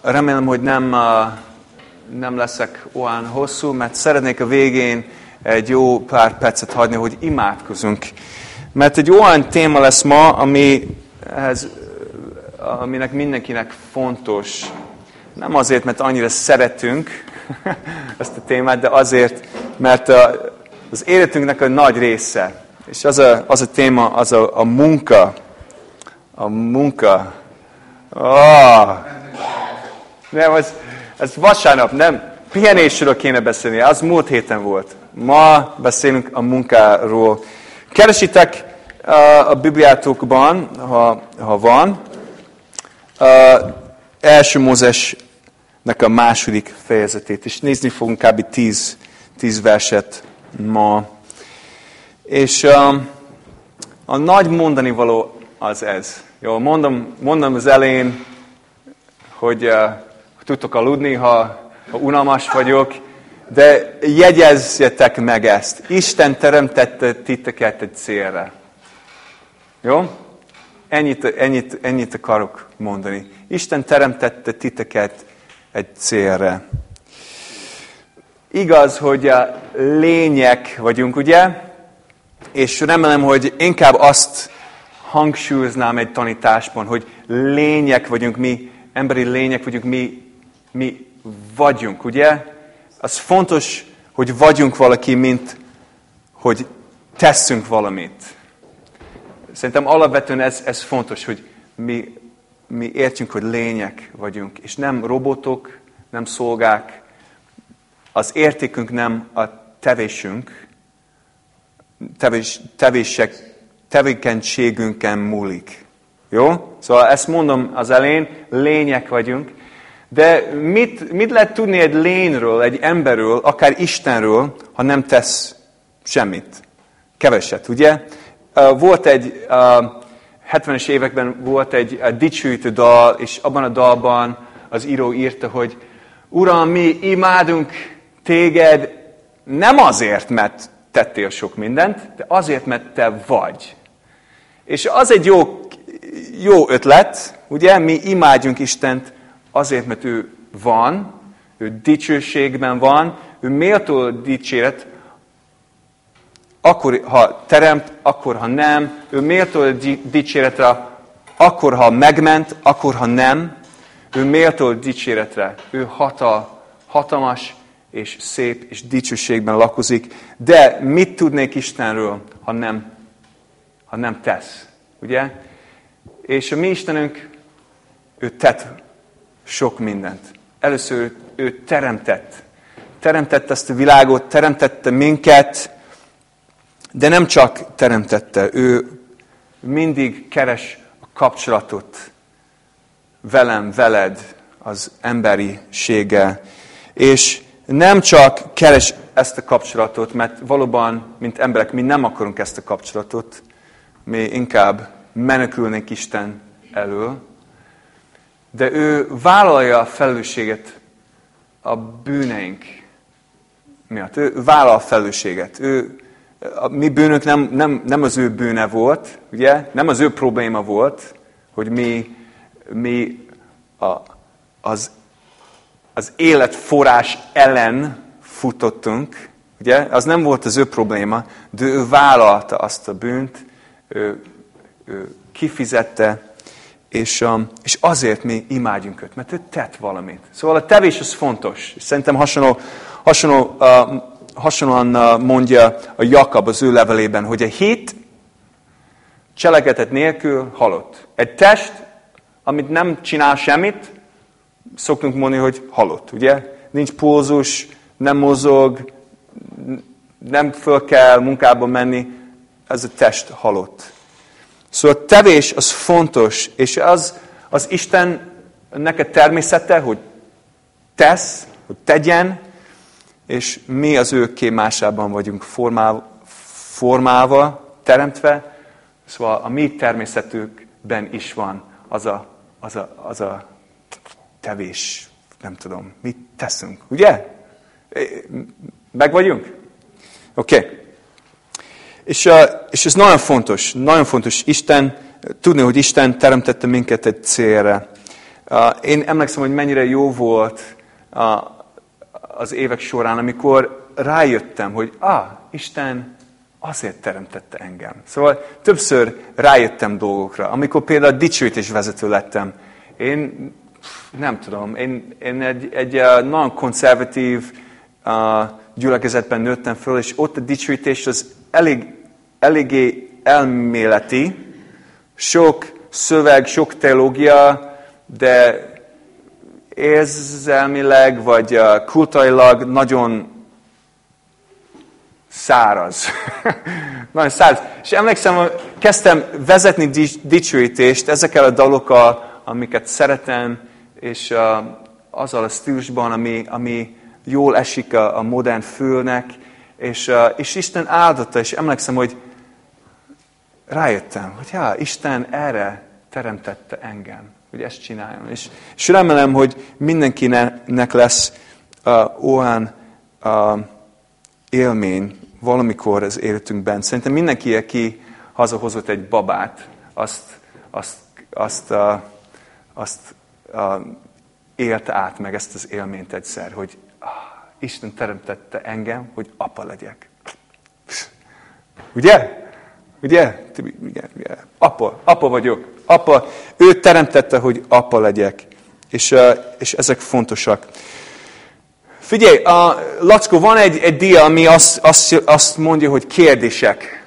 Remélem, hogy nem, nem leszek olyan hosszú, mert szeretnék a végén egy jó pár percet hagyni, hogy imádkozunk. Mert egy olyan téma lesz ma, ami, ez, aminek mindenkinek fontos. Nem azért, mert annyira szeretünk ezt a témát, de azért, mert az életünknek a nagy része, és az a, az a téma, az a, a munka. A munka Oh. Nem, az, az vasárnap, nem. Pihenésről kéne beszélni, az múlt héten volt. Ma beszélünk a munkáról. Keresitek uh, a Bibliátokban, ha, ha van, uh, első Mózesnek a második fejezetét, és nézni fogunk kb. tíz, tíz verset ma. És um, a nagy mondani való az ez. Jó, mondom, mondom az elén, hogy uh, tudtok aludni, ha, ha unalmas vagyok, de jegyezzetek meg ezt. Isten teremtette titeket egy célra. Jó? Ennyit, ennyit, ennyit akarok mondani. Isten teremtette titeket egy célra. Igaz, hogy a lények vagyunk, ugye? És remélem, hogy inkább azt hangsúlyoznám egy tanításban, hogy lények vagyunk mi, emberi lények vagyunk mi, mi vagyunk, ugye? Az fontos, hogy vagyunk valaki, mint hogy tesszünk valamit. Szerintem alapvetően ez, ez fontos, hogy mi, mi értjünk, hogy lények vagyunk, és nem robotok, nem szolgák. Az értékünk nem a tevésünk, tevés, tevések tevékenységünken múlik. Jó? Szóval ezt mondom az elén, lények vagyunk. De mit, mit lehet tudni egy lényről, egy emberről, akár Istenről, ha nem tesz semmit? Keveset, ugye? Volt egy, 70-es években volt egy dicsőítő dal, és abban a dalban az író írta, hogy Uram, mi imádunk téged nem azért, mert tettél sok mindent, de azért, mert te vagy. És az egy jó, jó ötlet, ugye? Mi imádjunk Istent azért, mert ő van, ő dicsőségben van, ő méltó dicséret, akkor, ha teremt, akkor, ha nem, ő méltó dicséretre, akkor, ha megment, akkor, ha nem, ő méltó dicséretre, ő hatal, hatalmas, és szép, és dicsőségben lakozik. De mit tudnék Istenről, ha nem ha nem tesz. Ugye? És a mi Istenünk, ő tett sok mindent. Először ő teremtett. Teremtette ezt a világot, teremtette minket, de nem csak teremtette, ő mindig keres a kapcsolatot velem, veled, az emberisége. És nem csak keres ezt a kapcsolatot, mert valóban, mint emberek, mi nem akarunk ezt a kapcsolatot, mi inkább menekülnénk Isten elől, de ő vállalja a felelősséget a bűneink miatt. Ő vállal a felelősséget. Ő, a mi bűnök nem, nem, nem az ő bűne volt, ugye? Nem az ő probléma volt, hogy mi, mi a, az, az életforrás ellen futottunk, ugye? Az nem volt az ő probléma, de ő vállalta azt a bűnt, kifizette, és, és azért mi imádjunk őt, mert ő tett valamit. Szóval a tevés az fontos. Szerintem hasonló, hasonló, hasonlóan mondja a Jakab az ő levelében, hogy a hit cselekedet nélkül halott. Egy test, amit nem csinál semmit, szoktunk mondani, hogy halott, ugye? Nincs pulzus, nem mozog, nem föl kell munkába menni, ez a test halott. Szóval a tevés az fontos, és az, az Istennek a természete, hogy tesz, hogy tegyen, és mi az ő kémásában vagyunk formálva, formálva, teremtve, szóval a mi természetükben is van az a, az a, az a tevés, nem tudom, mit teszünk, ugye? Meg vagyunk? Oké. Okay. És, és ez nagyon fontos, nagyon fontos. Isten, tudni, hogy Isten teremtette minket egy célra. Én emlékszem, hogy mennyire jó volt az évek során, amikor rájöttem, hogy ah, Isten azért teremtette engem. Szóval többször rájöttem dolgokra. Amikor például dicsőítés vezető lettem, én nem tudom, én, én egy, egy nagyon konzervatív uh, gyülekezetben nőttem föl, és ott a dicsőítés az elég, eléggé elméleti, sok szöveg, sok teológia, de érzelmileg vagy kultailag nagyon száraz. nagyon száraz. És emlékszem, kezdtem vezetni dicsőítést ezekkel a dalokkal, amiket szeretem, és uh, azzal a stílusban, ami, ami jól esik a, a modern fülnek, és, és Isten áldotta, és emlékszem, hogy rájöttem, hogy ja, Isten erre teremtette engem, hogy ezt csináljon. És, és remélem, hogy mindenkinek lesz uh, olyan uh, élmény valamikor az életünkben. Szerintem mindenki, aki hazahozott egy babát, azt, azt, azt, uh, azt uh, élte át meg ezt az élményt egyszer, hogy ah, Isten teremtette engem, hogy apa legyek. Ugye? Ugye? Igen, igen. Apa, apa vagyok. Apa, ő teremtette, hogy apa legyek. És, és ezek fontosak. Figyelj, a Lackó, van egy, egy dia, ami azt, azt, azt mondja, hogy kérdések.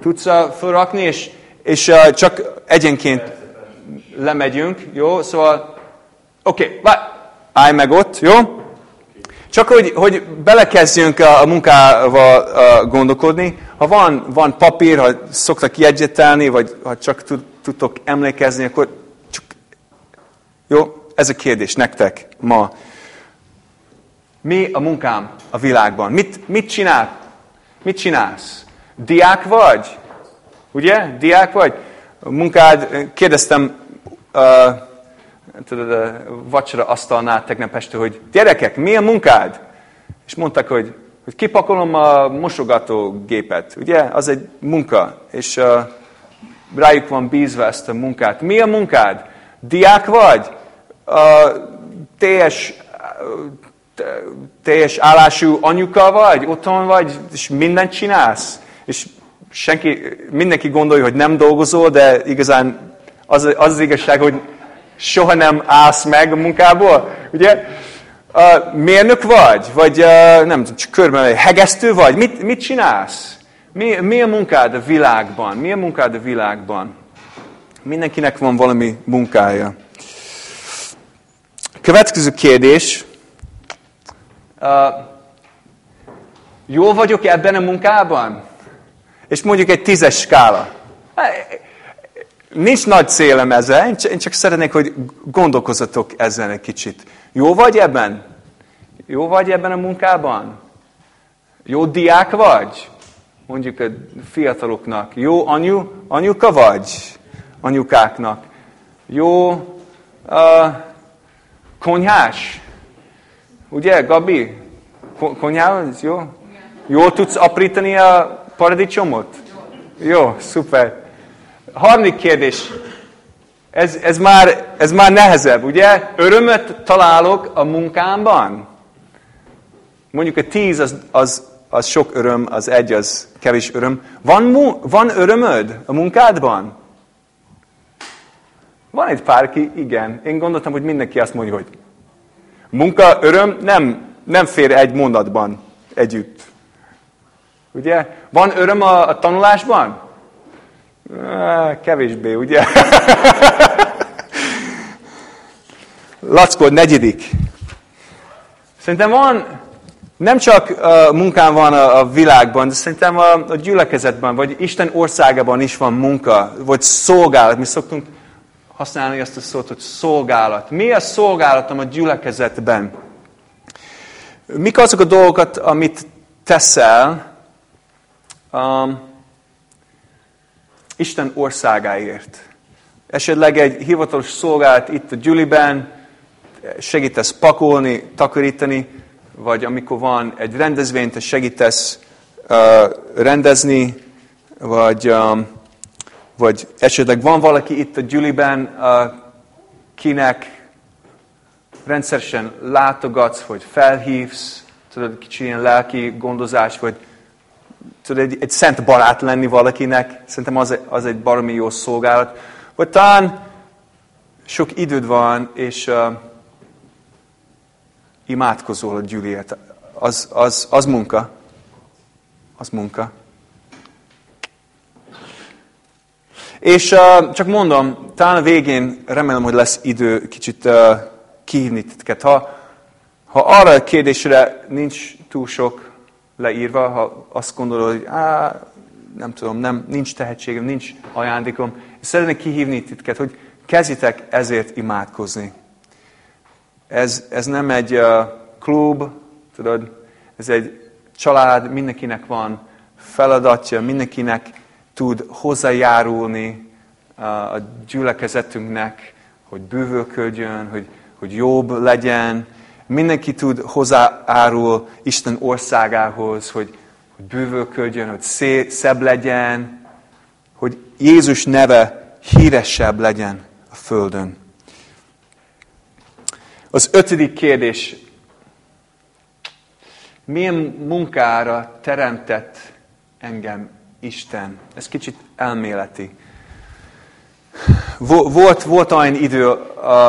Tudsz felrakni, és, és csak egyenként lemegyünk, jó? Szóval, oké, okay, állj meg ott, jó? Csak hogy, hogy belekezdjünk a munkával gondolkodni, ha van, van papír, ha szoktak jegyzetelni, vagy ha csak tudtok emlékezni, akkor csak... Jó? Ez a kérdés nektek ma. Mi a munkám a világban? Mit, mit csinál? Mit csinálsz? Diák vagy? Ugye? Diák vagy? A munkád, kérdeztem uh, tudod, a vacsora asztalnál tegnap este, hogy gyerekek, mi a munkád? És mondtak, hogy, hogy kipakolom a mosogatógépet. Ugye? Az egy munka. És uh, rájuk van bízva ezt a munkát. Mi a munkád? Diák vagy? Uh, teljes, teljes állású anyuka vagy? Otthon vagy? És mindent csinálsz? És senki, mindenki gondolja, hogy nem dolgozol, de igazán az az, az igazság, hogy soha nem állsz meg a munkából, ugye? Uh, mérnök vagy? Vagy uh, nem tudom, csak körben, hegesztő vagy? Mit, mit csinálsz? Mi, mi a munkád a világban? Mi a munkád a világban? Mindenkinek van valami munkája. Következő kérdés. Uh, jól vagyok ebben a munkában? És mondjuk egy tízes skála. Nincs nagy célem ezzel, én csak szeretnék, hogy gondolkozzatok ezen egy kicsit. Jó vagy ebben? Jó vagy ebben a munkában? Jó diák vagy? Mondjuk a fiataloknak. Jó anyu, anyuka vagy? Anyukáknak. Jó uh, konyhás? Ugye, Gabi? Konyhás? Jó? Jól tudsz aprítani a paradicsomot? Jó, szuper. Harmadik kérdés. Ez, ez, már, ez már nehezebb, ugye? Örömet találok a munkámban? Mondjuk a tíz az, az, az sok öröm, az egy az kevés öröm. Van, van örömöd a munkádban? Van egy pár, ki igen. Én gondoltam, hogy mindenki azt mondja, hogy munka, öröm nem, nem fér egy mondatban együtt. Ugye? Van öröm a, a tanulásban? Kevésbé, ugye? Lackó, negyedik. Szerintem van, nem csak uh, munkám van a, világban, de szerintem a, a gyülekezetben, vagy Isten országában is van munka, vagy szolgálat. Mi szoktunk használni azt a szót, hogy szolgálat. Mi a szolgálatom a gyülekezetben? Mik azok a dolgokat, amit teszel, um, Isten országáért. Esetleg egy hivatalos szolgálat itt a gyüliben, segítesz pakolni, takarítani, vagy amikor van egy rendezvény, te segítesz uh, rendezni, vagy, um, vagy esetleg van valaki itt a gyüliben, uh, kinek rendszeresen látogatsz, vagy felhívsz, tudod, kicsi ilyen lelki gondozás, vagy tudod, egy, egy szent barát lenni valakinek, szerintem az, az egy baromi jó szolgálat. Vagy talán sok időd van, és uh, imádkozol a gyűlért. Az, az, az munka. Az munka. És uh, csak mondom, talán a végén remélem, hogy lesz idő kicsit uh, kihívni titeket. Ha, ha arra a kérdésre nincs túl sok leírva, ha azt gondolod, hogy á, nem tudom, nem, nincs tehetségem, nincs ajándékom, szeretnék kihívni titeket, hogy kezditek ezért imádkozni. Ez, ez nem egy uh, klub, tudod, ez egy család, mindenkinek van feladatja, mindenkinek tud hozzájárulni uh, a gyülekezetünknek, hogy bővölködjön, hogy, hogy jobb legyen. Mindenki tud hozzáárul Isten országához, hogy, hogy bővölködjön, hogy szé, szebb legyen, hogy Jézus neve híresebb legyen a Földön. Az ötödik kérdés. Milyen munkára teremtett engem Isten? Ez kicsit elméleti. Volt, volt olyan idő,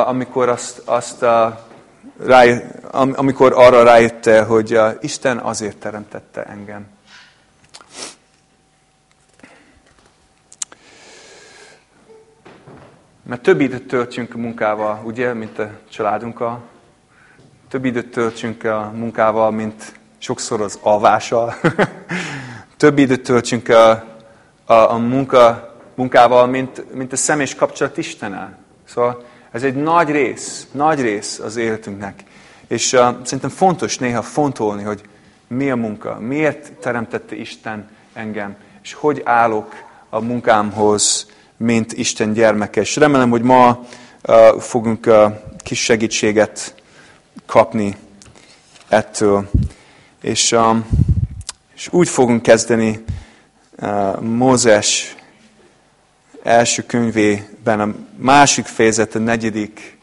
amikor, azt, azt, ráj, amikor arra rájötte, hogy Isten azért teremtette engem. Mert több időt töltsünk a munkával, ugye, mint a családunkkal. Több időt töltsünk a munkával, mint sokszor az alvással. több időt töltsünk a, a, a munka, munkával, mint, mint a személyes kapcsolat Istennel. Szóval ez egy nagy rész, nagy rész az életünknek. És uh, szerintem fontos néha fontolni, hogy mi a munka, miért teremtette Isten engem, és hogy állok a munkámhoz, mint Isten gyermeke. És remélem, hogy ma uh, fogunk uh, kis segítséget kapni ettől. És, um, és úgy fogunk kezdeni uh, Mózes első könyvében, a másik fejezet, a negyedik,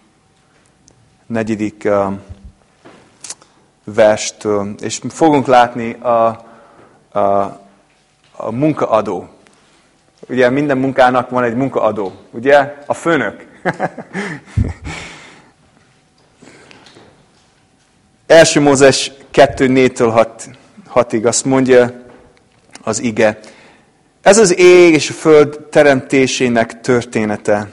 negyedik uh, verstől. És fogunk látni a, a, a munkaadó Ugye minden munkának van egy munkaadó, ugye? A főnök. Első Mózes 2.4-től 6-ig azt mondja az ige. Ez az ég és a föld teremtésének története,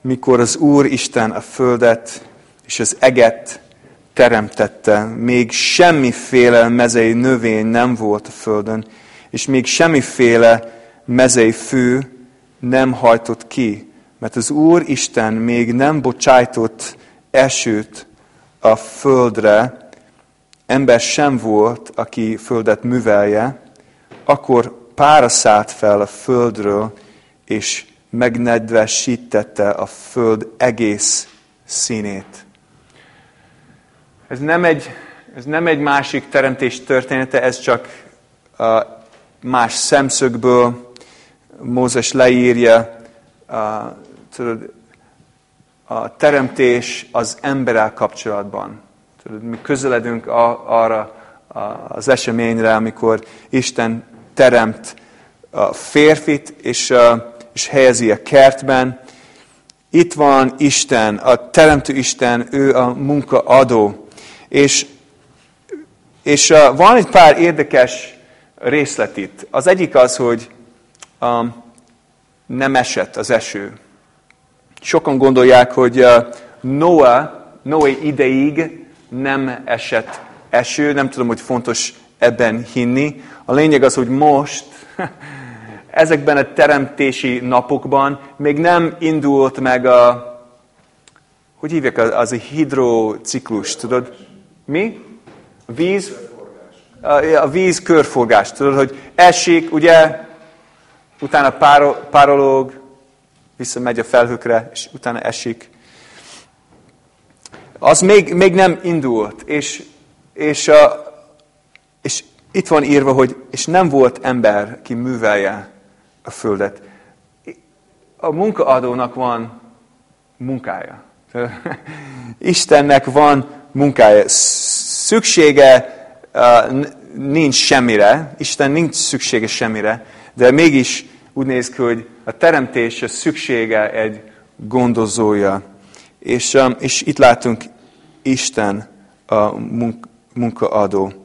mikor az Úr Isten a földet és az eget teremtette. Még semmiféle mezei növény nem volt a földön, és még semmiféle mezei fő nem hajtott ki, mert az Úr Isten még nem bocsájtott esőt a földre, ember sem volt, aki földet művelje, akkor pára szállt fel a földről, és megnedvesítette a föld egész színét. Ez nem egy, ez nem egy másik teremtés története, ez csak a más szemszögből Mózes leírja, a, tudod, a teremtés az emberrel kapcsolatban. Tudod, mi közeledünk a, arra az eseményre, amikor Isten teremt a férfit, és, és helyezi a kertben. Itt van Isten, a teremtő Isten, ő a munkaadó. És, és van egy pár érdekes részlet itt. Az egyik az, hogy um, nem esett az eső. Sokan gondolják, hogy uh, Noah, Noé ideig nem esett eső, nem tudom, hogy fontos ebben hinni. A lényeg az, hogy most, ezekben a teremtési napokban még nem indult meg a, hogy hívják az a hidrociklus, tudod? Mi? A víz? A víz körforgás, tudod, hogy esik, ugye utána párolog, visszamegy a felhőkre, és utána esik. Az még, még nem indult, és, és, és itt van írva, hogy és nem volt ember, ki művelje a földet. A munkaadónak van munkája. Istennek van munkája. Szüksége nincs semmire, Isten nincs szüksége semmire, de mégis úgy néz ki, hogy a teremtés a szüksége egy gondozója. És, és itt látunk Isten a munkaadó.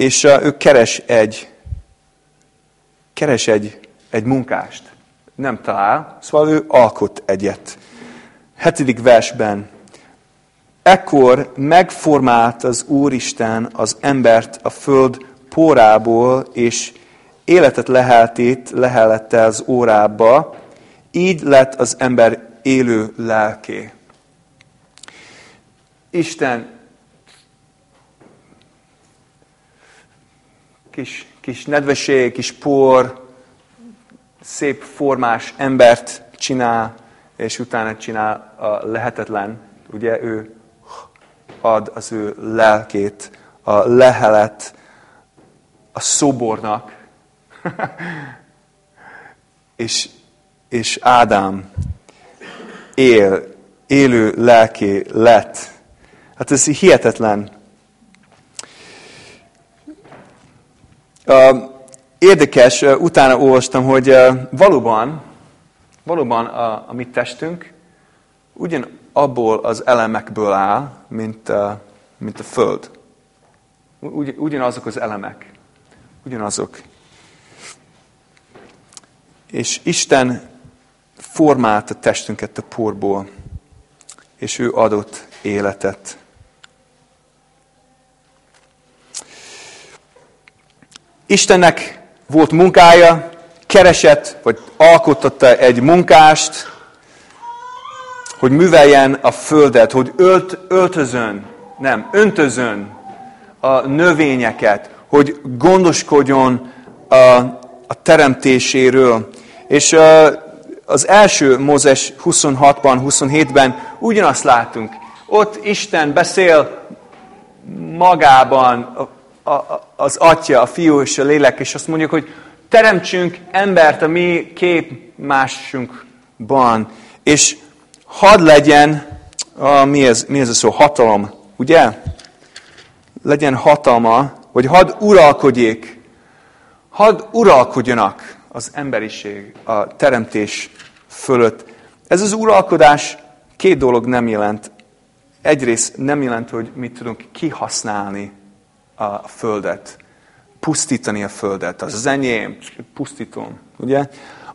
És ő keres egy, keres egy, egy munkást. Nem talál, szóval ő alkot egyet. Hetedik versben Ekkor megformált az Úristen az embert a föld pórából, és életet leheltét lehelette az órába, így lett az ember élő lelké. Isten kis, kis nedvesség, kis por, szép formás embert csinál, és utána csinál a lehetetlen. Ugye ő ad az ő lelkét, a lehelet a szobornak, és, és Ádám él, élő lelké lett. Hát ez hihetetlen. Érdekes, utána olvastam, hogy valóban, valóban a, a mi testünk ugyan abból az elemekből áll, mint a, mint a Föld. Ugy, ugyanazok az elemek. Ugyanazok. És Isten formált a testünket a porból, és ő adott életet. Istennek volt munkája, keresett, vagy alkotta egy munkást, hogy műveljen a földet, hogy ölt, öltözön, nem, öntözön a növényeket, hogy gondoskodjon a, a teremtéséről. És az első Mózes 26-ban, 27-ben ugyanazt látunk. Ott Isten beszél magában a, az Atya, a Fiú és a Lélek, és azt mondjuk, hogy teremtsünk embert a mi képmásunkban, és hadd legyen, a, mi, ez, mi ez a szó, hatalom, ugye? Legyen hatalma, vagy hadd uralkodjék, hadd uralkodjanak az emberiség, a teremtés fölött. Ez az uralkodás két dolog nem jelent. Egyrészt nem jelent, hogy mit tudunk kihasználni a földet, pusztítani a földet. Az enyém, pusztítom, ugye?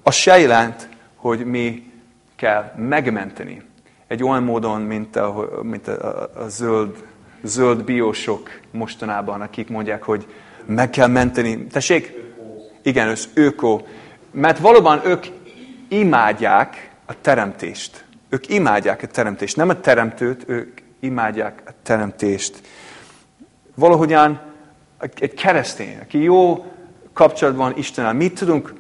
Az se jelent, hogy mi kell megmenteni. Egy olyan módon, mint a, mint a, a zöld, zöld biósok mostanában, akik mondják, hogy meg kell menteni. Tessék? Igen, az öko. Mert valóban ők imádják a teremtést. Ők imádják a teremtést. Nem a teremtőt, ők imádják a teremtést. Valahogyan egy keresztény, aki jó kapcsolatban Istennel, mit tudunk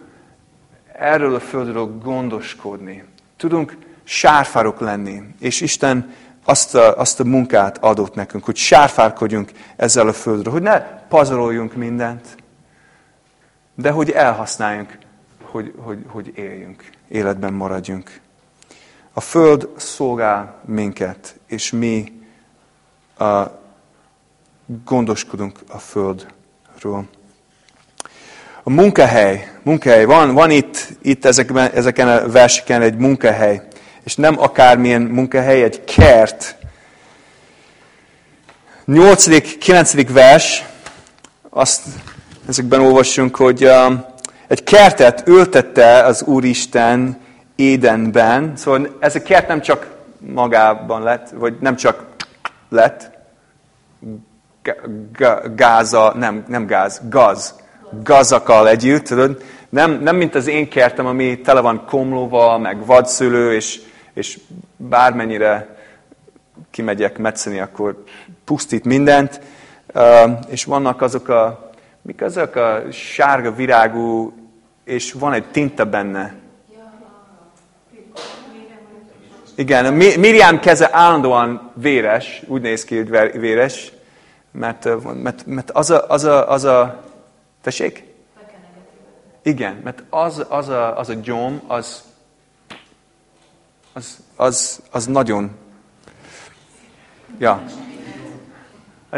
erről a földről gondoskodni? Tudunk sárfárok lenni, és Isten azt a, azt a munkát adott nekünk, hogy sárfárkodjunk ezzel a földről, hogy ne pazaroljunk mindent, de hogy elhasználjunk, hogy, hogy, hogy éljünk, életben maradjunk. A föld szolgál minket, és mi a, gondoskodunk a földről. A munkahely, munkahely, van, van itt, itt ezekben, ezeken a verseken egy munkahely, és nem akármilyen munkahely, egy kert. 8. 9. vers, azt ezekben olvassunk, hogy uh, egy kertet ültette az Úristen Édenben, szóval ez a kert nem csak magában lett, vagy nem csak lett, gáza, nem, nem gáz, gaz gazakkal együtt, tudod? Nem, nem mint az én kertem, ami tele van komlóval, meg vadszülő, és, és bármennyire kimegyek metszeni, akkor pusztít mindent. És vannak azok a, mik azok a sárga virágú, és van egy tinta benne. Igen, Miriam keze állandóan véres, úgy néz ki, hogy véres, mert, mert, mert az, a, az, a, az a Tessék? Igen, mert az, az, a, az a gyom, az, az, az, az nagyon Ja.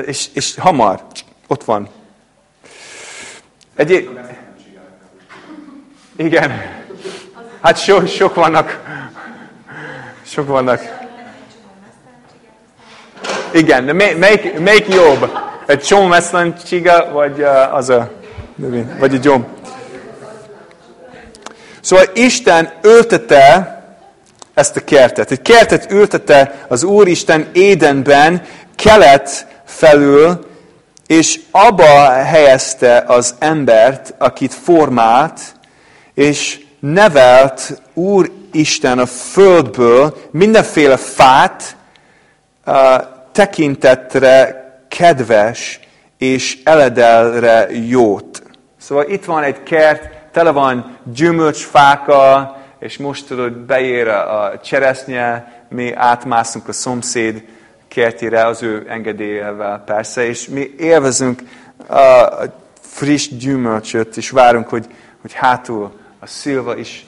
És, és hamar, ott van. Egy... Igen. Hát so, sok vannak. Sok vannak. Igen, de mely, melyik, melyik jobb? Egy csomó mesztelencsiga, vagy uh, az a vagy a gyom? Szóval Isten öltette ezt a kertet. Egy kertet ültette az Úristen Édenben, kelet felül, és abba helyezte az embert, akit formált, és nevelt Úristen a földből mindenféle fát, tekintetre kedves és eledelre jót. Szóval itt van egy kert, tele van gyümölcsfákkal, és most tudod, beér a cseresznye, mi átmászunk a szomszéd kertére az ő engedélyevel persze, és mi élvezünk a friss gyümölcsöt, és várunk, hogy, hogy hátul a szilva is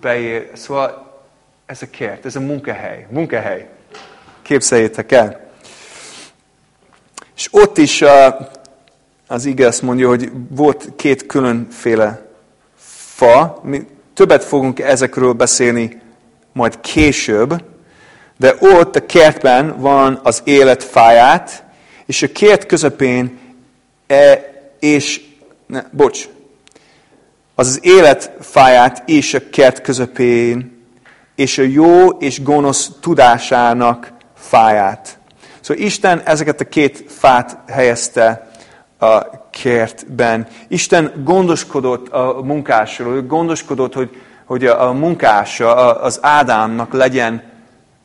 beér. Szóval ez a kert, ez a munkahely, munkahely. Képzeljétek el. És ott is az ige azt mondja, hogy volt két különféle fa, Többet fogunk ezekről beszélni majd később, de ott a kertben van az élet fáját, és a kert közepén, e, és, ne, bocs, az az élet fáját és a kert közepén, és a jó és gonosz tudásának fáját. Szóval Isten ezeket a két fát helyezte a kertben. Isten gondoskodott a munkásról, gondoskodott, hogy, hogy a munkása, az Ádámnak legyen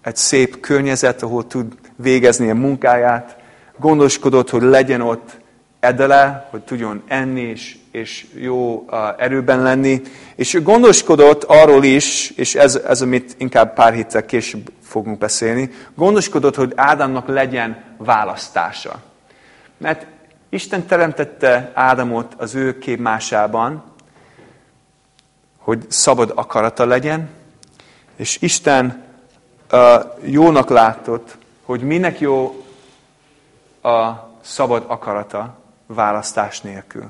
egy szép környezet, ahol tud végezni a munkáját. Gondoskodott, hogy legyen ott edele, hogy tudjon enni és, és jó erőben lenni. És ő gondoskodott arról is, és ez, ez amit inkább pár héttel később fogunk beszélni, gondoskodott, hogy Ádámnak legyen választása. Mert Isten teremtette Ádámot az ő képmásában, hogy szabad akarata legyen, és Isten uh, jónak látott, hogy minek jó a szabad akarata választás nélkül.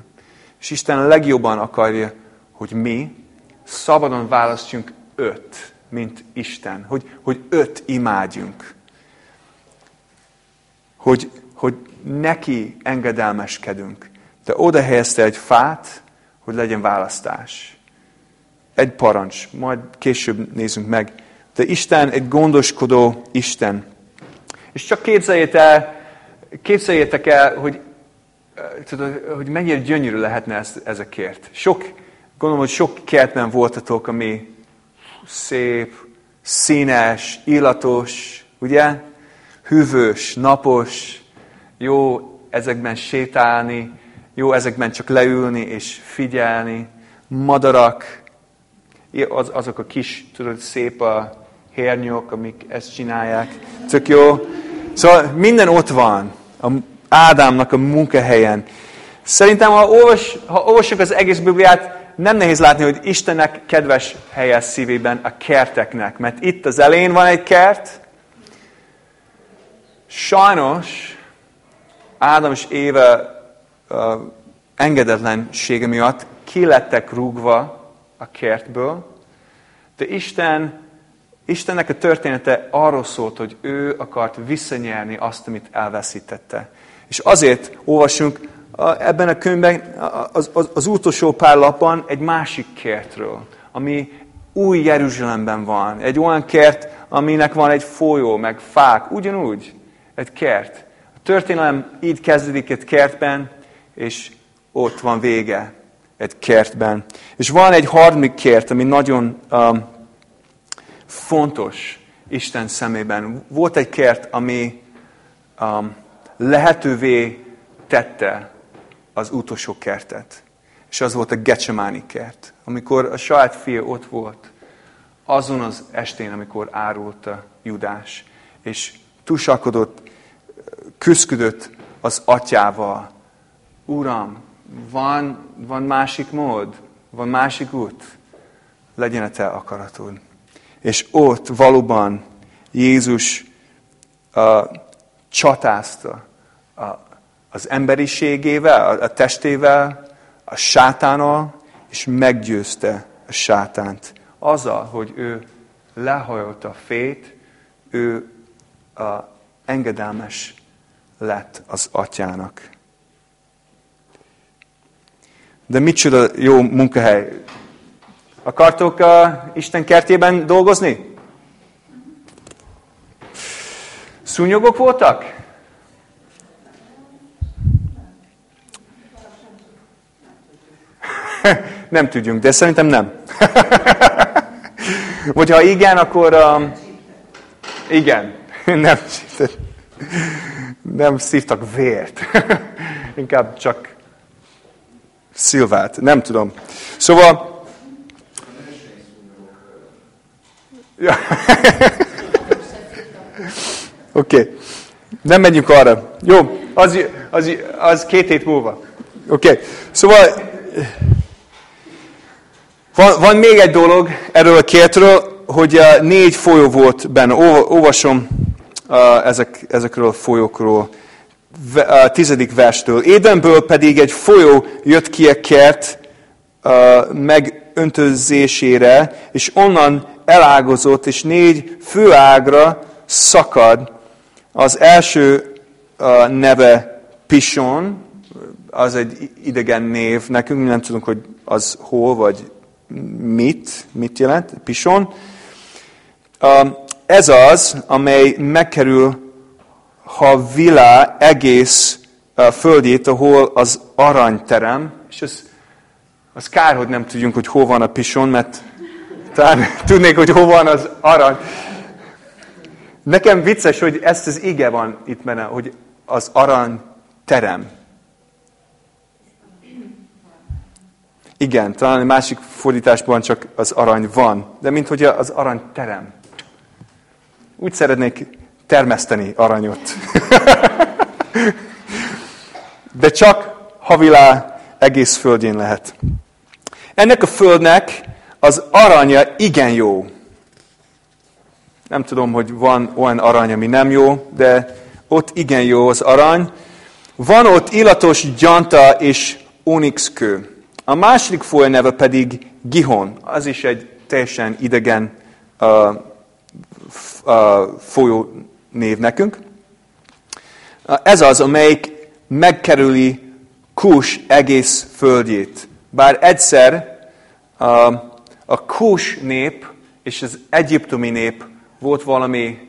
És Isten legjobban akarja, hogy mi szabadon választjunk öt, mint Isten. Hogy, hogy öt imádjunk. Hogy, hogy neki engedelmeskedünk. De oda helyezte egy fát, hogy legyen választás. Egy parancs, majd később nézzünk meg. De Isten egy gondoskodó Isten. És csak képzeljétek el, képzeljétek el, hogy, tudod, hogy mennyire gyönyörű lehetne ez, ez a kert. Sok, gondolom, hogy sok kertben voltatok, ami szép, színes, illatos, ugye? Hűvös, napos, jó ezekben sétálni, jó ezekben csak leülni és figyelni. Madarak, az, azok a kis, tudod, szép a hernyók, amik ezt csinálják. Tök jó. Szóval minden ott van. A Ádámnak a munkahelyen. Szerintem, ha, olvas, ha olvassuk az egész Bibliát, nem nehéz látni, hogy Istennek kedves helye szívében a kerteknek. Mert itt az elején van egy kert. Sajnos Ádám és Éve uh, engedetlensége miatt ki lettek rúgva a kertből, de Isten, Istennek a története arról szólt, hogy ő akart visszanyerni azt, amit elveszítette. És azért olvasunk ebben a könyvben, az, az, az utolsó pár lapban egy másik kertről, ami új Jeruzsálemben van. Egy olyan kert, aminek van egy folyó, meg fák, ugyanúgy egy kert történelem így kezdődik egy kertben, és ott van vége egy kertben. És van egy harmadik kert, ami nagyon um, fontos Isten szemében. Volt egy kert, ami um, lehetővé tette az utolsó kertet. És az volt a Gecsemáni kert. Amikor a saját fia ott volt, azon az estén, amikor árult a Judás, és tusakodott küzdött az atyával. Uram, van, van másik mód, van másik út, legyen a te akaratod. És ott valóban Jézus uh, csatázta a, az emberiségével, a, a testével, a sátánnal, és meggyőzte a sátánt. Azzal, hogy ő lehajolta a fét, ő a engedelmes lett az atyának. De micsoda jó munkahely. Akartok uh, Isten kertjében dolgozni? Szúnyogok voltak? nem tudjunk, de szerintem nem. Vagy ha igen, akkor um, igen, nem, nem szívtak vért. Inkább csak szilvát, nem tudom. Szóval... Ja. Oké, okay. nem megyünk arra. Jó, az, az, az két hét múlva. Oké, okay. szóval van, van még egy dolog erről a kétről, hogy uh, négy folyó volt benne. Olvasom uh, ezek, ezekről a folyókról. A tizedik verstől. Édenből pedig egy folyó jött ki a kert megöntözésére, és onnan elágozott, és négy főágra szakad. Az első neve Pison, az egy idegen név, nekünk nem tudunk, hogy az hol, vagy mit, mit jelent, Pison. Um, ez az, amely megkerül Havila egész uh, földjét, ahol az aranyterem, és az, az kár, hogy nem tudjunk, hogy hol van a Pison, mert talán tudnék, hogy hol van az arany. Nekem vicces, hogy ezt az ige van itt benne, hogy az arany terem. Igen, talán egy másik fordításban csak az arany van, de mint hogy az arany terem. Úgy szeretnék termeszteni aranyot. de csak Havilá egész földjén lehet. Ennek a földnek az aranya igen jó. Nem tudom, hogy van olyan arany, ami nem jó, de ott igen jó az arany. Van ott illatos gyanta és onyxkő. A második folyó neve pedig Gihon. Az is egy teljesen idegen uh, uh, folyó név nekünk. Ez az, amelyik megkerüli Kus egész földjét. Bár egyszer uh, a Kus nép és az egyiptomi nép volt valami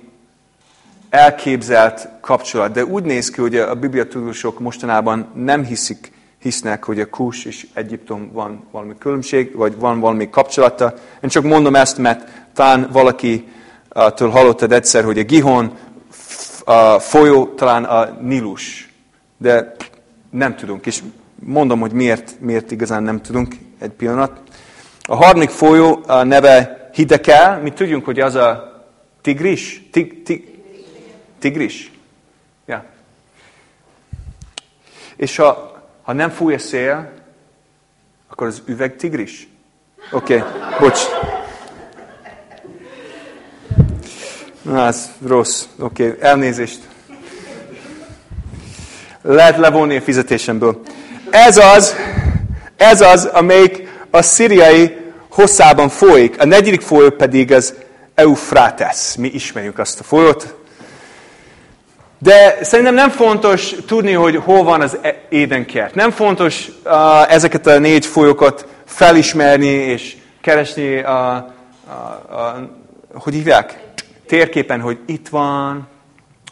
elképzelt kapcsolat. De úgy néz ki, hogy a bibliatudósok mostanában nem hiszik, hisznek, hogy a Kus és Egyiptom van valami különbség, vagy van valami kapcsolata. Én csak mondom ezt, mert talán valaki től hallottad egyszer, hogy a Gihon a folyó talán a Nilus. De nem tudunk, és mondom, hogy miért, miért igazán nem tudunk egy pillanat. A harmadik folyó a neve Hidekel, mi tudjunk, hogy az a Tigris? Tig, tig, tigris? Ja. És ha, ha nem fúj a szél, akkor az üveg tigris? Oké, okay. bocs. Na, ez rossz. Oké, okay. elnézést. Lehet levonni a fizetésemből. Ez az, ez az, amelyik a szíriai hosszában folyik. A negyedik folyó pedig az Eufrates. Mi ismerjük azt a folyót. De szerintem nem fontos tudni, hogy hol van az e- édenkert. Nem fontos uh, ezeket a négy folyókat felismerni és keresni a, a, a hogy hívják? Térképen, hogy itt van,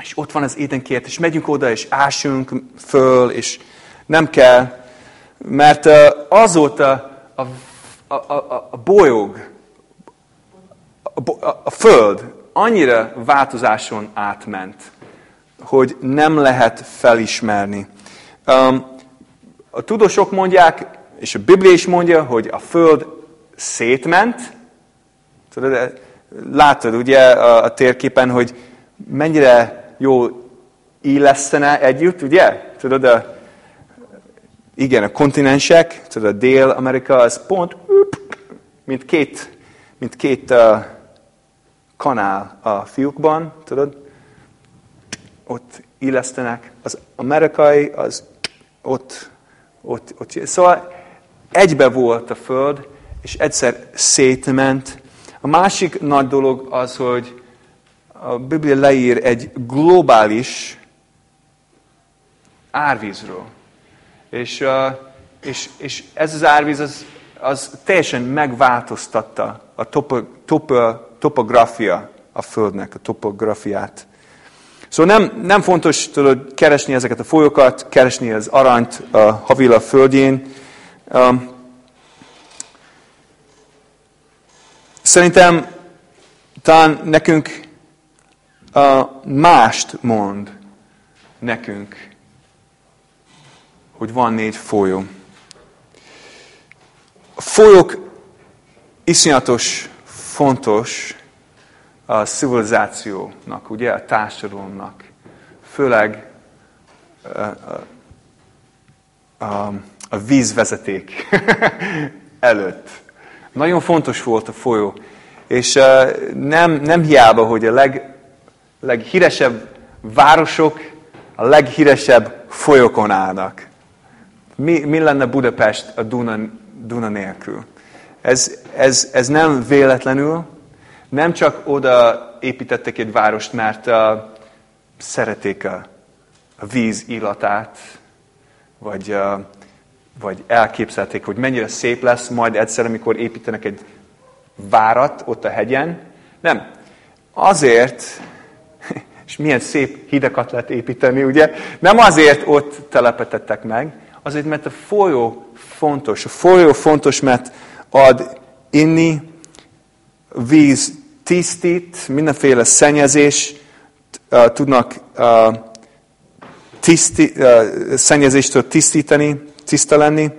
és ott van az édenkert, és megyünk oda, és ásunk föl, és nem kell, mert uh, azóta a, a, a, a bolyog, a, a föld annyira változáson átment, hogy nem lehet felismerni. Um, a tudósok mondják, és a Biblia is mondja, hogy a föld szétment. Tudod, látod ugye a, térképen, hogy mennyire jó illesztene együtt, ugye? Tudod, a, igen, a kontinensek, tudod, a Dél-Amerika, az pont, mint két, mint két uh, kanál a fiúkban, tudod, ott illesztenek, az amerikai, az ott, ott, ott. Szóval egybe volt a föld, és egyszer szétment. A másik nagy dolog az, hogy a Biblia leír egy globális árvízről. És, és, és ez az árvíz az, az teljesen megváltoztatta a topo, topo, topografia a Földnek, a topografiát. Szóval nem, nem fontos tudod, keresni ezeket a folyokat, keresni az aranyt a Havila földjén. Um, szerintem talán nekünk uh, mást mond nekünk, hogy van négy folyó. A folyók iszonyatos fontos a civilizációnak, ugye, a társadalomnak, főleg a, a, a, vízvezeték előtt. Nagyon fontos volt a folyó. És nem, nem hiába, hogy a leg, leghíresebb városok a leghíresebb folyókon állnak. Mi, mi lenne Budapest a Duna, Duna nélkül? Ez, ez, ez nem véletlenül, nem csak oda építettek egy várost, mert uh, szerették a, a víz illatát, vagy, uh, vagy elképzelték, hogy mennyire szép lesz majd egyszer, amikor építenek egy várat ott a hegyen. Nem. Azért, és milyen szép hidekat lehet építeni, ugye? Nem azért ott telepetettek meg, azért, mert a folyó fontos. A folyó fontos, mert ad inni, víz tisztít, mindenféle szennyezés tudnak tiszti, szennyezéstől tisztítani, tiszta lenni.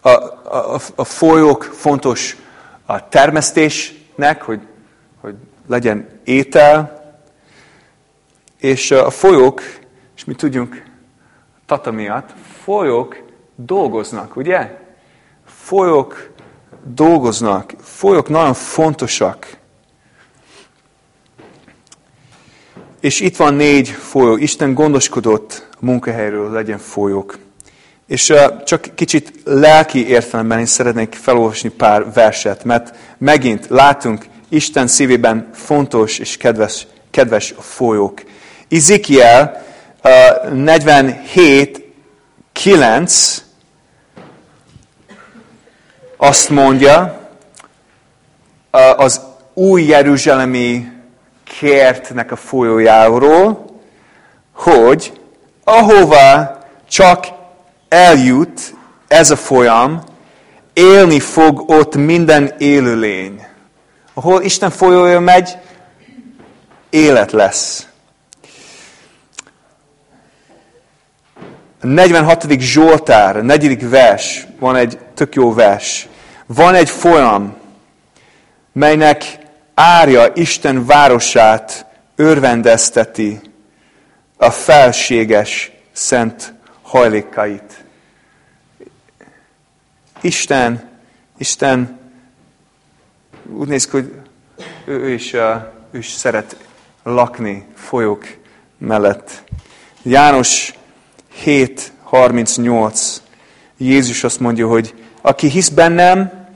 A, a, a folyók fontos a termesztésnek, hogy, hogy legyen étel, és a folyók, és mi tudjunk Tata miatt, folyók dolgoznak, ugye? Folyók dolgoznak, folyók nagyon fontosak. És itt van négy folyó. Isten gondoskodott a munkahelyről, legyen folyók. És csak kicsit lelki értelemben én szeretnék felolvasni pár verset, mert megint látunk Isten szívében fontos és kedves, kedves folyók. Ezekiel uh, 47, 9 azt mondja, az új Jeruzsálemi kertnek a folyójáról, hogy ahova csak eljut ez a folyam, élni fog ott minden élőlény. Ahol Isten folyója megy, élet lesz. A 46. Zsoltár, a negyedik vers, van egy tök jó vers. Van egy folyam, melynek árja Isten városát örvendezteti a felséges szent hajlékait. Isten, Isten úgy néz ki, hogy ő, is, ő is szeret lakni folyók mellett. János 7.38 Jézus azt mondja, hogy aki hisz bennem,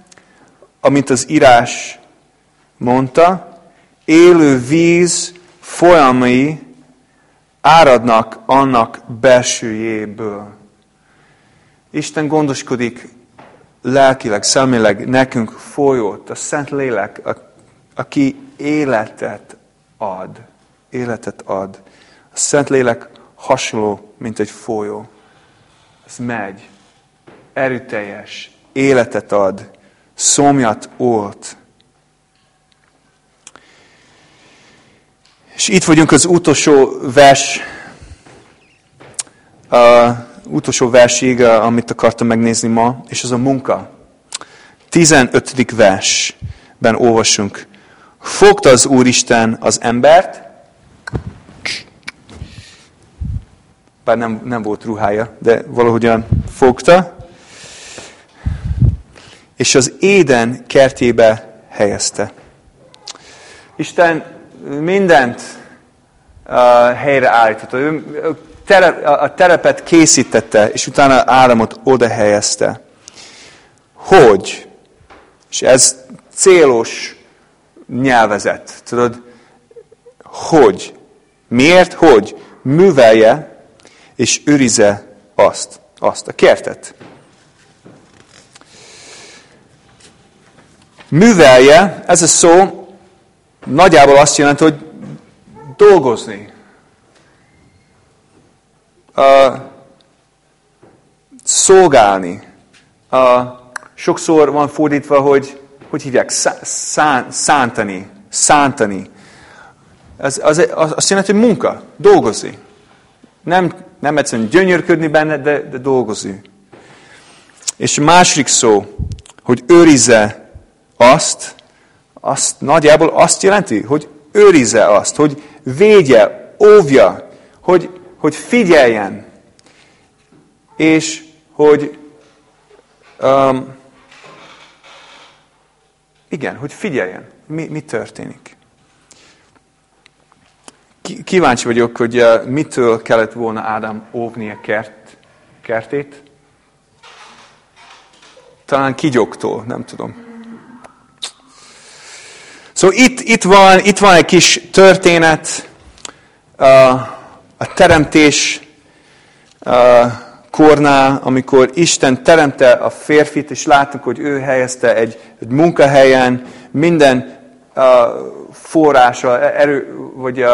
amint az írás mondta, élő víz folyamai áradnak annak belsőjéből. Isten gondoskodik lelkileg, személeg nekünk folyót, a Szent Lélek, aki életet ad. Életet ad. A Szent Lélek hasonló, mint egy folyó. Ez megy, erőteljes, életet ad, szomjat olt, És itt vagyunk az utolsó vers, uh, utolsó versig, amit akartam megnézni ma, és az a munka. 15. versben olvasunk. Fogta az Úristen az embert, bár nem, nem volt ruhája, de valahogyan fogta, és az Éden kertjébe helyezte. Isten mindent helyreállította. Ő terep, a terepet készítette, és utána Ádámot oda helyezte. Hogy? És ez célos nyelvezet. Tudod, hogy? Miért? Hogy? Művelje és őrize azt, azt a kertet. Művelje, ez a szó nagyjából azt jelenti, hogy dolgozni. Uh, szolgálni. Uh, sokszor van fordítva, hogy hogy hívják? Szán, szántani. Szántani. Ez, az, az azt jelenti, hogy munka. Dolgozni. Nem, nem egyszerűen gyönyörködni benne, de, de dolgozni. És a második szó, hogy őrizze azt, azt nagyjából azt jelenti, hogy őrizze azt, hogy védje, óvja, hogy, hogy figyeljen, és hogy um, igen, hogy figyeljen, mi, mi történik. Kíváncsi vagyok, hogy mitől kellett volna Ádám óvni a kert, kertét. Talán kigyogtól, nem tudom. Szóval itt, itt, van, itt van egy kis történet, uh, a teremtés uh, kornál, amikor Isten teremte a férfit, és láttuk, hogy ő helyezte egy, egy munkahelyen, minden uh, forrása, erő, vagy uh,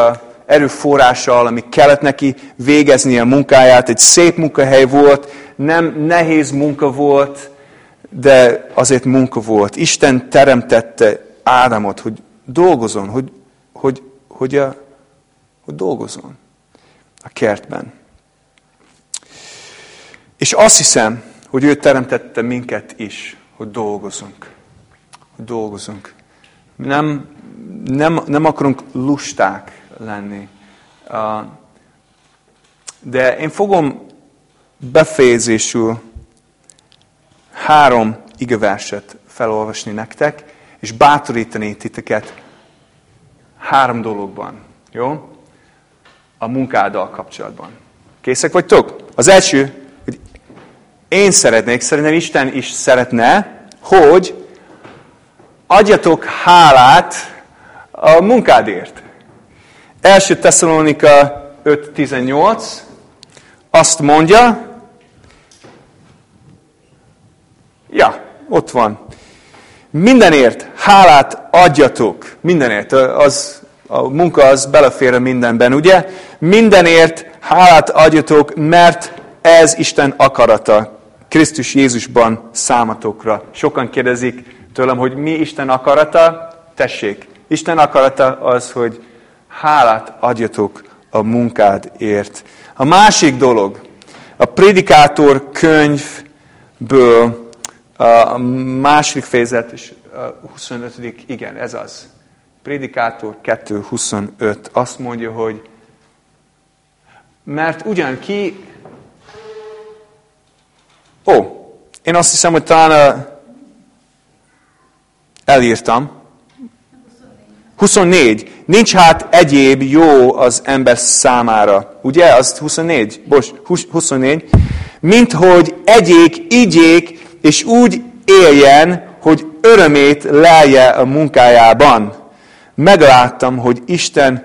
erőforrással, ami kellett neki végezni a munkáját. Egy szép munkahely volt, nem nehéz munka volt, de azért munka volt. Isten teremtette Ádámot, hogy dolgozon, hogy, hogy, hogy, a, hogy dolgozon a kertben. És azt hiszem, hogy ő teremtette minket is, hogy dolgozunk. Hogy dolgozunk. Nem, nem, nem akarunk lusták lenni. De én fogom befejezésül három igeverset felolvasni nektek, és bátorítani titeket három dologban. Jó? A munkáddal kapcsolatban. Készek vagytok? Az első, hogy én szeretnék, szerintem Isten is szeretne, hogy adjatok hálát a munkádért. Első Tesszalonika 5.18 azt mondja, ja, ott van. Mindenért hálát adjatok. Mindenért. Az, a munka az belefér mindenben, ugye? Mindenért hálát adjatok, mert ez Isten akarata. Krisztus Jézusban számatokra. Sokan kérdezik tőlem, hogy mi Isten akarata? Tessék, Isten akarata az, hogy hálát adjatok a munkádért. A másik dolog, a Predikátor könyvből a második fejezet, a 25. igen, ez az. Prédikátor 2.25 azt mondja, hogy mert ugyan ki... Ó, én azt hiszem, hogy talán elírtam. 24. Nincs hát egyéb jó az ember számára. Ugye? Az 24? Bocs, 24. Mint hogy egyék, igyék és úgy éljen, hogy örömét lelje a munkájában. Megláttam, hogy Isten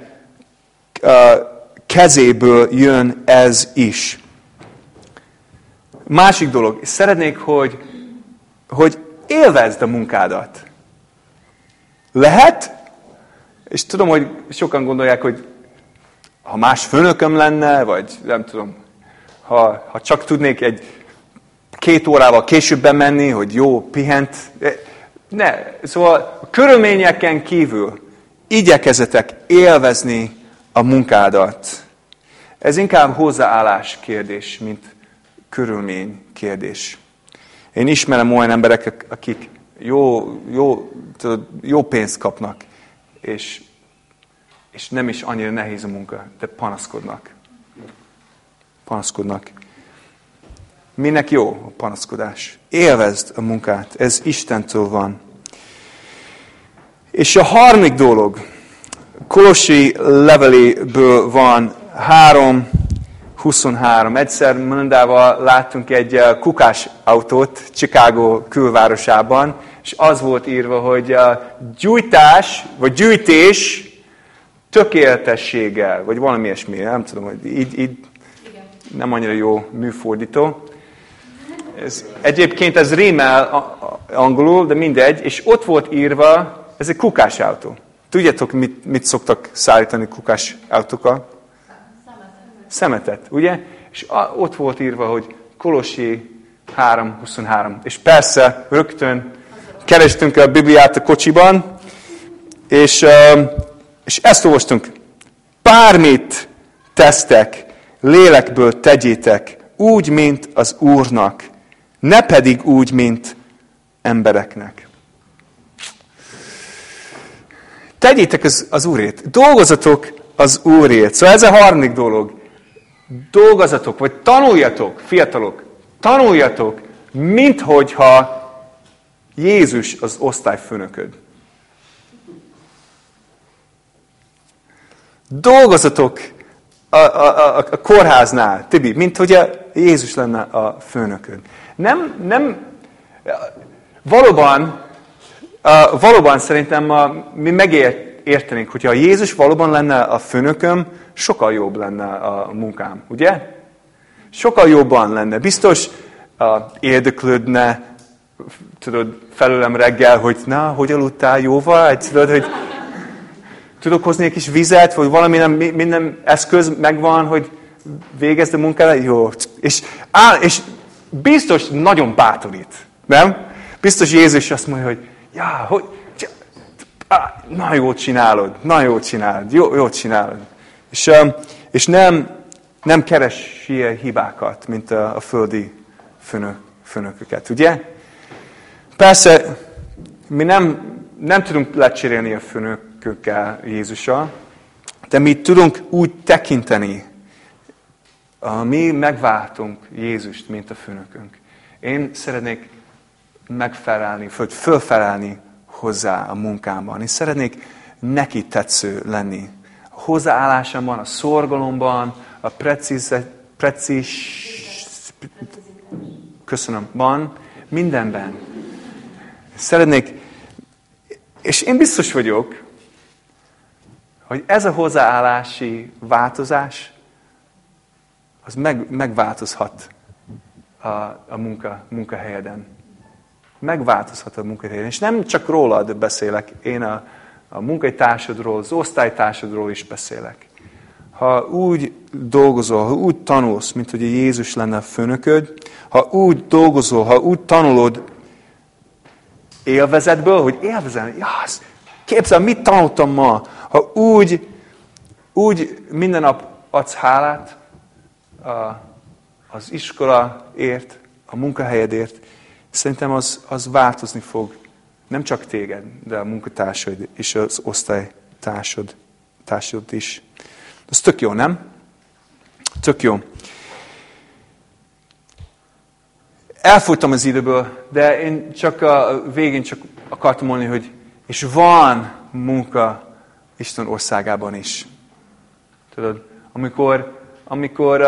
kezéből jön ez is. Másik dolog, szeretnék, hogy, hogy élvezd a munkádat. Lehet, és tudom, hogy sokan gondolják, hogy ha más főnököm lenne, vagy nem tudom, ha, ha csak tudnék egy két órával későbben menni, hogy jó, pihent. Ne, szóval a körülményeken kívül igyekezetek élvezni a munkádat. Ez inkább hozzáállás kérdés, mint körülmény kérdés. Én ismerem olyan emberek, akik jó, jó, tudod, jó pénzt kapnak, és, és nem is annyira nehéz a munka, de panaszkodnak. Panaszkodnak. Minek jó a panaszkodás? Élvezd a munkát, ez Istentől van. És a harmadik dolog, Kolossi leveléből van 3, 23. Egyszer Mandával láttunk egy eh, kukás autót Chicago külvárosában, és az volt írva, hogy a gyújtás, vagy gyűjtés tökéletességgel, vagy valami ilyesmi, nem tudom, hogy így, így nem annyira jó műfordító. Ez, egyébként ez rímel angolul, de mindegy, és ott volt írva, ez egy kukás autó. Tudjátok, mit, mit szoktak szállítani kukás autókkal? Szemetet. Szemetet, ugye? És ott volt írva, hogy Kolossi 3.23. És persze, rögtön kerestünk a Bibliát a kocsiban, és, és ezt olvastunk. Bármit tesztek, lélekből tegyétek, úgy, mint az Úrnak, ne pedig úgy, mint embereknek. Tegyétek az, az Úrét, dolgozatok az Úrét. Szóval ez a harmadik dolog. Dolgozatok, vagy tanuljatok, fiatalok, tanuljatok, minthogyha Jézus az osztályfőnököd. Dolgozatok a, a, a, a kórháznál, Tibi, mint hogy Jézus lenne a főnököd. Nem, nem, valóban, valóban szerintem mi megértenénk, hogyha Jézus valóban lenne a főnököm, sokkal jobb lenne a munkám, ugye? Sokkal jobban lenne. Biztos érdeklődne, tudod, felőlem reggel, hogy na, hogy aludtál, jó vagy? Tudod, hogy tudok hozni egy kis vizet, vagy valami nem, minden eszköz megvan, hogy végezd a munkádat, jó. És, áll, és biztos nagyon bátorít, nem? Biztos Jézus azt mondja, hogy ja, hogy, na jót csinálod, na jót csinálod, jó, jót csinálod. És, és nem, nem keres ilyen hibákat, mint a, a földi főnök, főnököket, ugye? Persze, mi nem, nem tudunk lecserélni a főnökökkel Jézussal, de mi tudunk úgy tekinteni, mi megváltunk Jézust, mint a főnökünk. Én szeretnék megfelelni, fölfelelni hozzá a munkámban. Én szeretnék neki tetsző lenni. A hozzáállásomban, a szorgalomban, a precíz, precíz köszönöm, van, mindenben. Szeretnék, és én biztos vagyok, hogy ez a hozzáállási változás, az meg, megváltozhat a, a munka, munkahelyeden megváltozhat a munkahelyen. És nem csak rólad beszélek, én a, a munkatársadról, az osztálytársadról is beszélek. Ha úgy dolgozol, ha úgy tanulsz, mint hogy a Jézus lenne a főnököd, ha úgy dolgozol, ha úgy tanulod élvezetből, hogy élvezem, yes, képzel, mit tanultam ma, ha úgy, úgy minden nap adsz hálát az iskolaért, a munkahelyedért, Szerintem az, az változni fog. Nem csak téged, de a munkatársaid és az osztálytársad társad is. Ez tök jó, nem? Tök jó. Elfogytam az időből, de én csak a végén csak akartam mondani, hogy és van munka Isten országában is. Tudod, amikor, amikor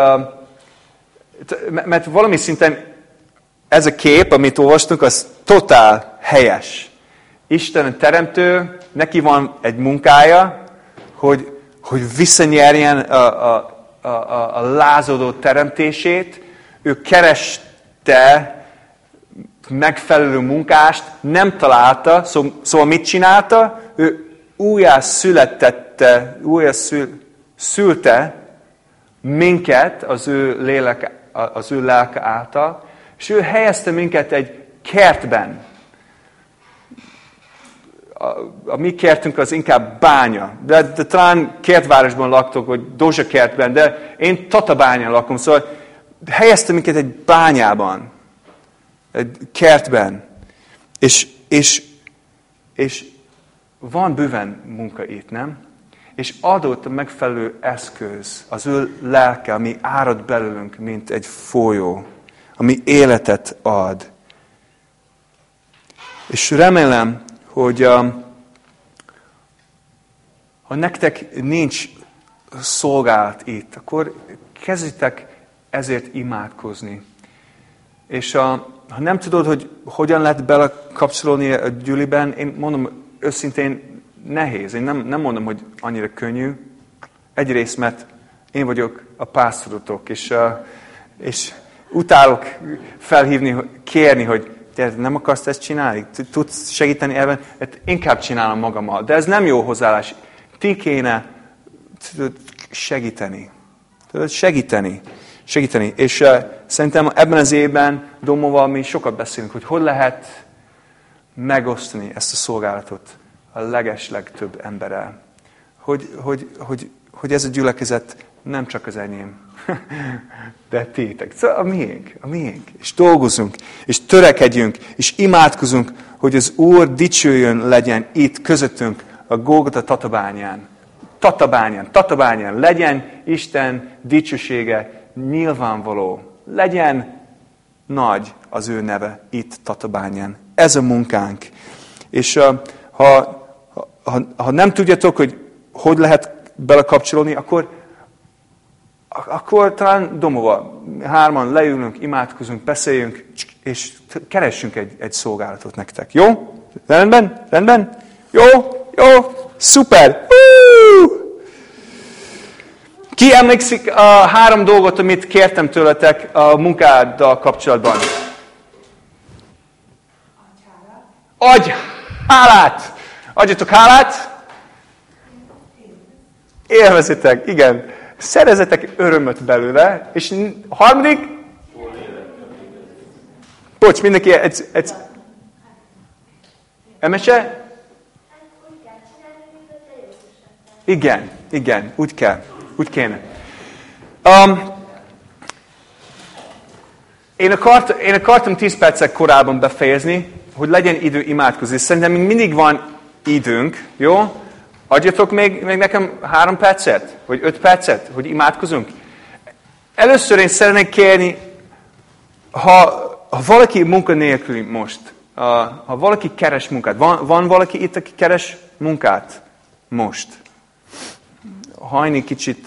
mert valami szinten ez a kép, amit olvastunk, az totál helyes. Isten teremtő, neki van egy munkája, hogy, hogy visszanyerjen a, a, a, a, lázadó teremtését. Ő kereste megfelelő munkást, nem találta, szóval, szóval mit csinálta? Ő újjá születette, újjá szül, szülte minket az ő, lélek, az ő lelke által, és ő helyezte minket egy kertben. A, a mi kertünk az inkább bánya. De, de talán kertvárosban laktok, vagy Dózsa kertben, de én Tatabányán lakom, szóval helyezte minket egy bányában, egy kertben. És, és, és van bőven munka itt, nem? És adott a megfelelő eszköz, az ő lelke, ami árad belőlünk, mint egy folyó ami életet ad. És remélem, hogy a, ha nektek nincs szolgálat itt, akkor kezditek ezért imádkozni. És a, ha nem tudod, hogy hogyan lehet belekapcsolódni a gyűliben, én mondom őszintén nehéz. Én nem, nem mondom, hogy annyira könnyű. Egyrészt, mert én vagyok a pásztorotok, és, és utálok felhívni, kérni, hogy te nem akarsz ezt csinálni? Tudsz segíteni ebben? Hát inkább csinálom magammal. De ez nem jó hozzáállás. Ti kéne segíteni. Segíteni. Segíteni. És szerintem ebben az évben Domóval mi sokat beszélünk, hogy hogy lehet megosztani ezt a szolgálatot a legesleg több emberrel. Hogy, hogy, hogy, hogy ez a gyülekezet nem csak az enyém, de tiétek. Szóval a miénk, a miénk. És dolgozunk, és törekedjünk, és imádkozunk, hogy az Úr dicsőjön legyen itt közöttünk a Golgota tatabányán. Tatabányán, tatabányán. Legyen Isten dicsősége nyilvánvaló. Legyen nagy az ő neve itt tatabányán. Ez a munkánk. És ha, ha, ha nem tudjátok, hogy hogy lehet belekapcsolódni, akkor akkor talán domova, hárman leülünk, imádkozunk, beszéljünk, és keressünk egy, egy szolgálatot nektek. Jó? Rendben? Rendben? Jó? Jó? Szuper! Ki emlékszik a három dolgot, amit kértem tőletek a munkáddal kapcsolatban? Adj hálát! Adjatok hálát! Élvezitek, igen szerezetek örömöt belőle, és harmadik, bocs, mindenki egy, egy emese? Igen, igen, úgy kell, úgy kéne. Um, én, akart, én akartam 10 percek korábban befejezni, hogy legyen idő imádkozni. Szerintem még mindig van időnk, jó? Adjatok még, még nekem három percet, vagy öt percet, hogy imádkozunk. Először én szeretnék kérni, ha, ha valaki munkanélküli most, ha valaki keres munkát, van, van valaki itt, aki keres munkát most? Hajni kicsit.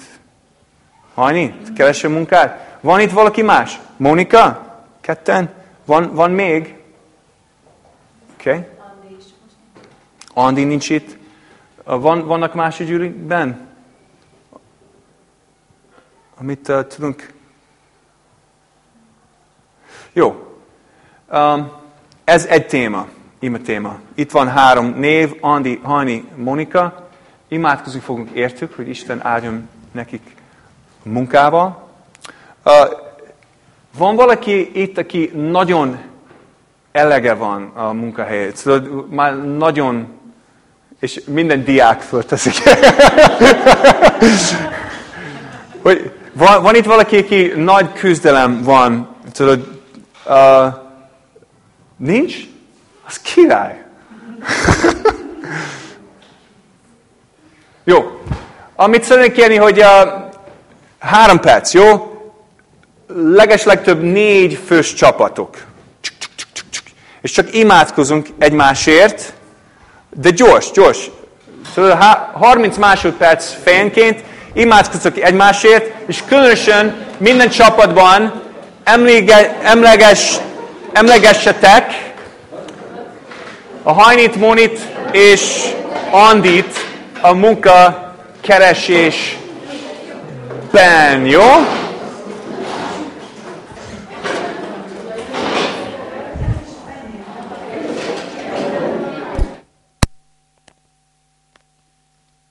Hajni? Keresse munkát? Van itt valaki más? Monika? Ketten? Van, van még? Oké. Okay. Andi nincs itt. Van, vannak más gyűrűkben? Amit uh, tudunk... Jó. Um, ez egy téma, ima téma. Itt van három név, Andi, Hani, Monika. Imádkozni fogunk értük, hogy Isten áldjon nekik munkával. Uh, van valaki itt, aki nagyon elege van a munkahelyét. Szóval már nagyon és minden diák fölteszik. hogy van, van itt valaki, aki nagy küzdelem van, tudod, uh, nincs? Az király. jó. Amit szeretnék kérni, hogy uh, három perc, jó? Legesleg több négy fős csapatok. És csak imádkozunk egymásért, de gyors, gyors. Szóval 30 másodperc fejenként imádkozok egymásért, és különösen minden csapatban emlége, emleges, emlegessetek a Hajnit, Monit és Andit a munka keresésben, jó?